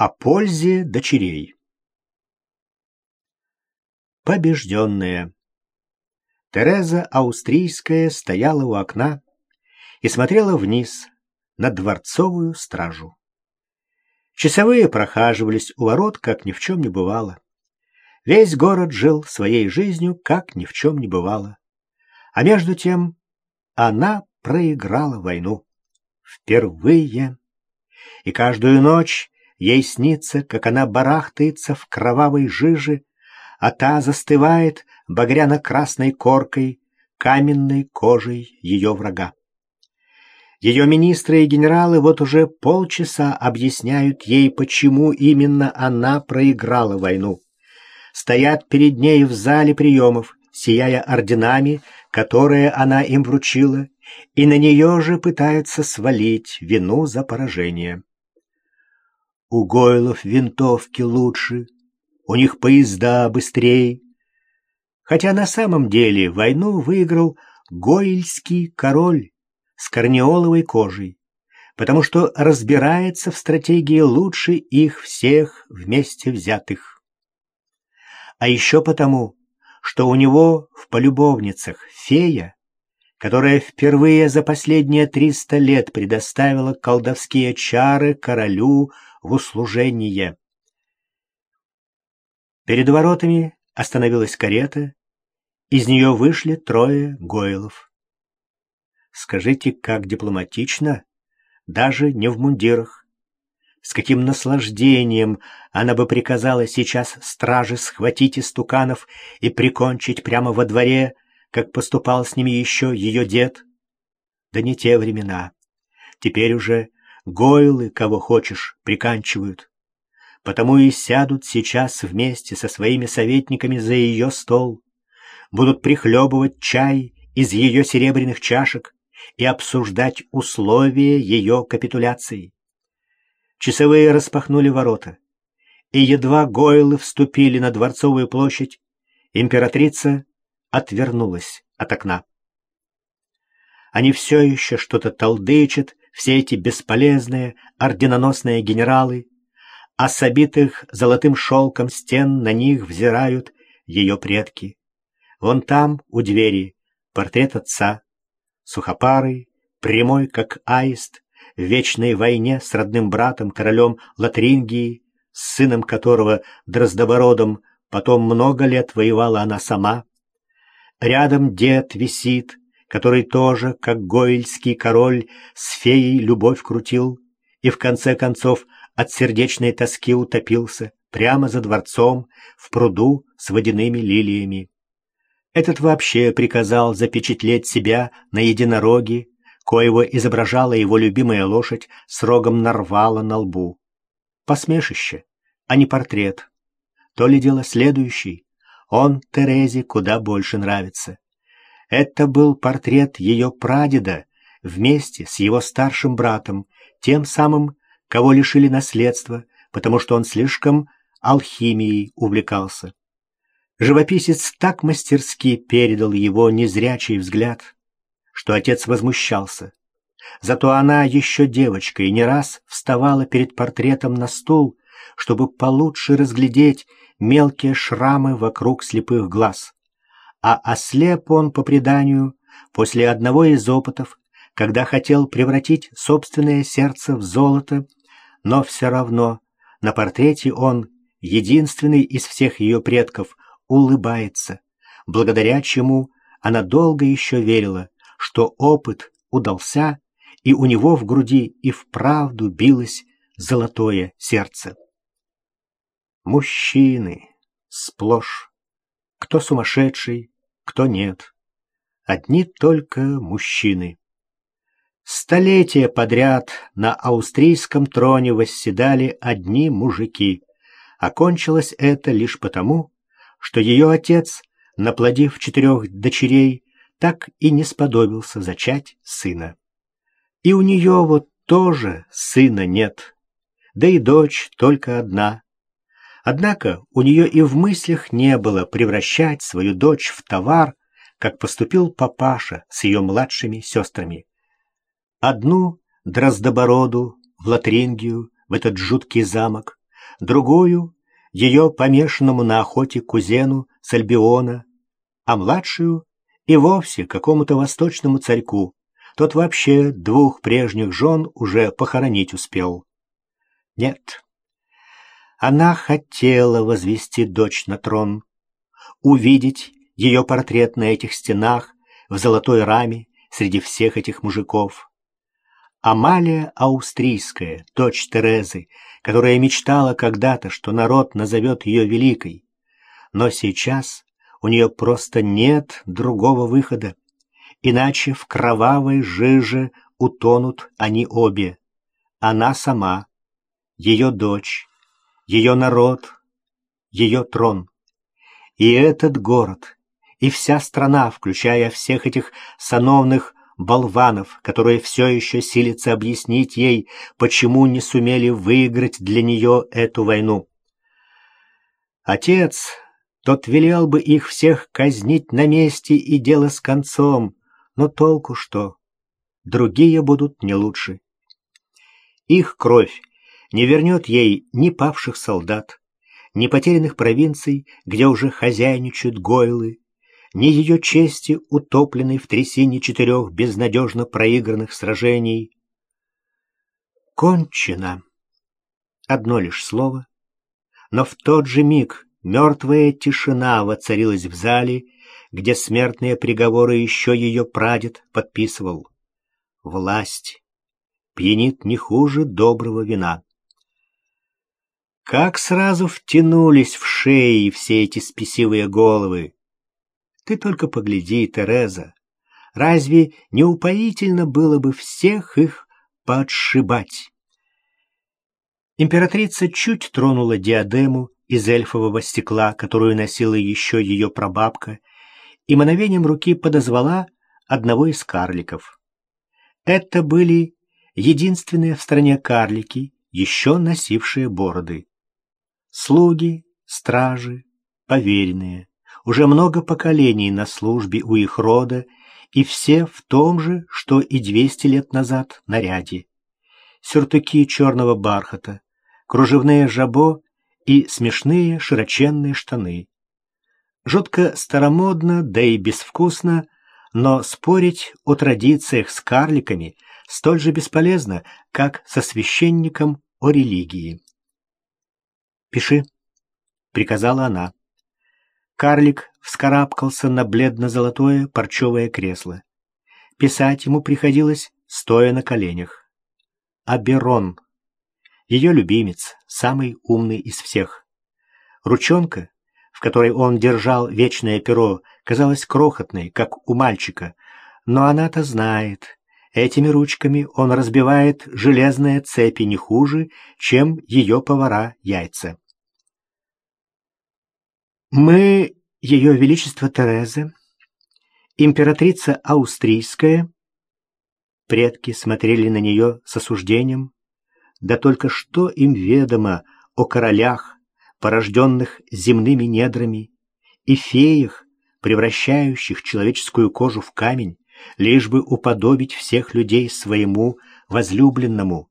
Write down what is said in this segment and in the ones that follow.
О пользе дочерей. Побежденная. Тереза Австрийская стояла у окна и смотрела вниз на дворцовую стражу. Часовые прохаживались у ворот, как ни в чем не бывало. Весь город жил своей жизнью, как ни в чем не бывало. А между тем она проиграла войну. Впервые. И каждую ночь ей снится, как она барахтается в кровавой жиже, а та застывает багряно-красной коркой, каменной кожей ее врага. Ее министры и генералы вот уже полчаса объясняют ей, почему именно она проиграла войну. Стоят перед ней в зале приемов, сияя орденами, которые она им вручила, и на нее же пытаются свалить вину за поражение. У Гойлов винтовки лучше, у них поезда быстрее. Хотя на самом деле войну выиграл Гойльский король с корнеоловой кожей, потому что разбирается в стратегии лучше их всех вместе взятых. А еще потому, что у него в полюбовницах фея, которая впервые за последние триста лет предоставила колдовские чары королю в услужение. Перед воротами остановилась карета, из нее вышли трое гойлов. Скажите, как дипломатично, даже не в мундирах. С каким наслаждением она бы приказала сейчас страже схватить истуканов и прикончить прямо во дворе, как поступал с ними еще ее дед. Да не те времена. Теперь уже гойлы, кого хочешь, приканчивают. Потому и сядут сейчас вместе со своими советниками за ее стол, будут прихлебывать чай из ее серебряных чашек и обсуждать условия ее капитуляции. Часовые распахнули ворота, и едва гойлы вступили на Дворцовую площадь, императрица отвернулась от окна. Они все еще что-то толдычат, все эти бесполезные орденоносные генералы, а с обитых золотым шелком стен на них взирают ее предки. Вон там, у двери, портрет отца, сухопарый, прямой, как аист, в вечной войне с родным братом, королем Латрингии, с сыном которого, Дроздобородом, потом много лет воевала она сама. Рядом дед висит, который тоже, как гойльский король, с феей любовь крутил и в конце концов от сердечной тоски утопился прямо за дворцом в пруду с водяными лилиями. Этот вообще приказал запечатлеть себя на единороге, коего изображала его любимая лошадь с рогом нарвала на лбу. Посмешище, а не портрет. То ли дело следующий. Он Терезе куда больше нравится. Это был портрет ее прадеда вместе с его старшим братом, тем самым, кого лишили наследства, потому что он слишком алхимией увлекался. Живописец так мастерски передал его незрячий взгляд, что отец возмущался. Зато она еще девочка и не раз вставала перед портретом на стул, чтобы получше разглядеть мелкие шрамы вокруг слепых глаз. А ослеп он, по преданию, после одного из опытов, когда хотел превратить собственное сердце в золото, но все равно на портрете он, единственный из всех ее предков, улыбается, благодаря чему она долго еще верила, что опыт удался, и у него в груди и вправду билось золотое сердце. Мужчины сплошь. Кто сумасшедший, кто нет. Одни только мужчины. Столетия подряд на австрийском троне восседали одни мужики. Окончилось это лишь потому, что ее отец, наплодив четырех дочерей, так и не сподобился зачать сына. И у нее вот тоже сына нет, да и дочь только одна. Однако у нее и в мыслях не было превращать свою дочь в товар, как поступил папаша с ее младшими сестрами. Одну Дроздобороду в Латрингию, в этот жуткий замок, другую — ее помешанному на охоте кузену с Альбиона, а младшую — и вовсе какому-то восточному царьку. Тот вообще двух прежних жен уже похоронить успел. Нет, она хотела возвести дочь на трон, увидеть ее портрет на этих стенах в золотой раме среди всех этих мужиков. Амалия Австрийская, дочь Терезы, которая мечтала когда-то, что народ назовет ее великой. Но сейчас у нее просто нет другого выхода, иначе в кровавой жиже утонут они обе. Она сама, ее дочь, ее народ, ее трон. И этот город, и вся страна, включая всех этих сановных болванов, которые все еще силятся объяснить ей, почему не сумели выиграть для нее эту войну. Отец, тот велел бы их всех казнить на месте и дело с концом, но толку что? Другие будут не лучше. Их кровь не вернет ей ни павших солдат, ни потерянных провинций, где уже хозяйничают гойлы, ни ее чести, утопленной в трясине четырех безнадежно проигранных сражений. Кончено. Одно лишь слово, но в тот же миг мертвая тишина воцарилась в зале, где смертные приговоры еще ее прадед подписывал. Власть пьянит не хуже доброго вина. Как сразу втянулись в шеи все эти спесивые головы! Ты только погляди, Тереза, разве не упоительно было бы всех их подшибать? Императрица чуть тронула диадему из эльфового стекла, которую носила еще ее прабабка, и мановением руки подозвала одного из карликов. Это были единственные в стране карлики, еще носившие бороды. Слуги, стражи, поверенные уже много поколений на службе у их рода, и все в том же, что и двести лет назад наряде. Сюртуки черного бархата, кружевные жабо и смешные широченные штаны. Жутко старомодно, да и безвкусно, но спорить о традициях с карликами столь же бесполезно, как со священником о религии. «Пиши», — приказала она. Карлик вскарабкался на бледно-золотое парчевое кресло. Писать ему приходилось, стоя на коленях. Аберон. Ее любимец, самый умный из всех. Ручонка, в которой он держал вечное перо, казалась крохотной, как у мальчика, но она-то знает. Этими ручками он разбивает железные цепи не хуже, чем ее повара яйца. Мы, Ее Величество Тереза, императрица Австрийская, предки смотрели на нее с осуждением, да только что им ведомо о королях, порожденных земными недрами, и феях, превращающих человеческую кожу в камень, лишь бы уподобить всех людей своему возлюбленному.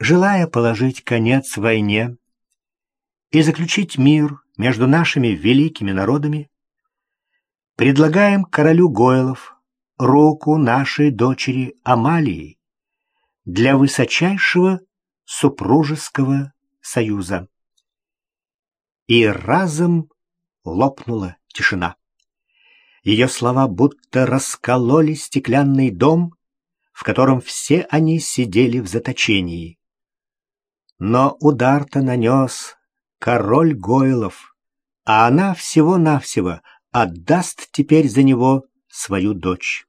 Желая положить конец войне и заключить мир между нашими великими народами, предлагаем королю Гойлов руку нашей дочери Амалии для высочайшего супружеского союза. И разом лопнула тишина. Ее слова будто раскололи стеклянный дом, в котором все они сидели в заточении. Но удар-то нанес король Гойлов, а она всего-навсего отдаст теперь за него свою дочь.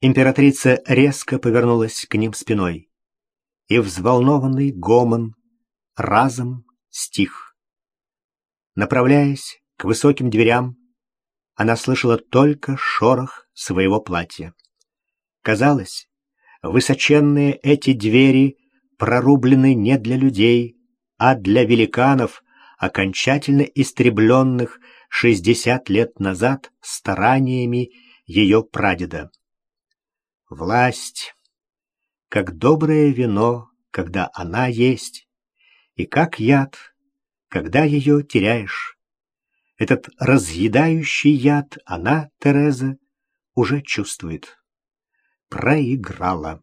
Императрица резко повернулась к ним спиной, и взволнованный гомон разом стих. Направляясь к высоким дверям, она слышала только шорох своего платья. Казалось, высоченные эти двери прорублены не для людей, а для великанов, окончательно истребленных 60 лет назад стараниями ее прадеда. Власть, как доброе вино, когда она есть, И как яд, когда ее теряешь. Этот разъедающий яд она, Тереза, уже чувствует. Проиграла.